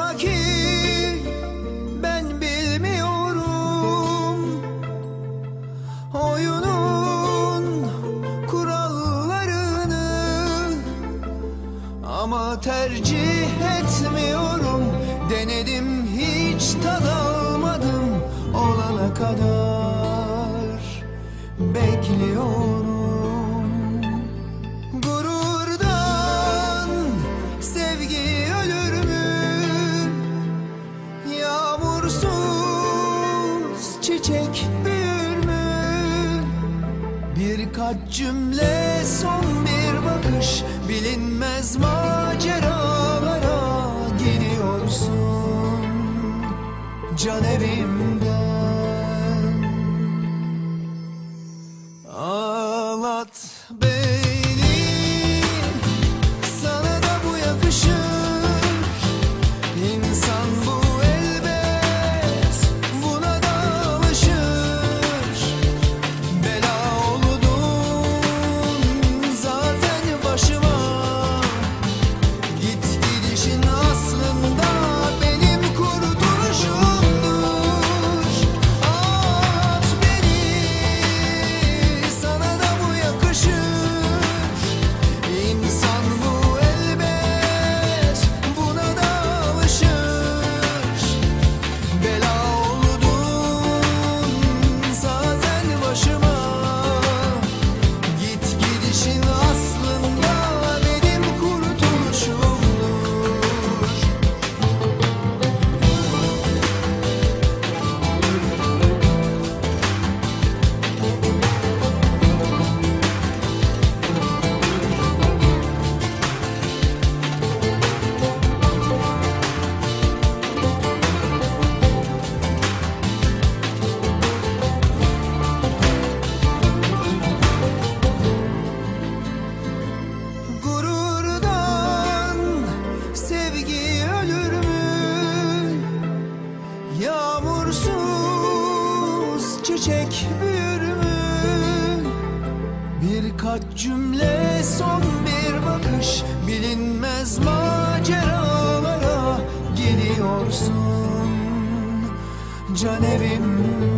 sorma ki ben bilmiyorum. Oyunun kurallarını ama tercih etmiyorum. Denedim hiç tad almadım. Olana kadar bekliyorum. Birkaç cümle son bir bakış. Bilinmez maceralara gidiyorsun Can evimden Yağmursuz çiçek büyür mü? Birkaç cümle son bir bakış. Bilinmez maceralara gidiyorsun Can evimden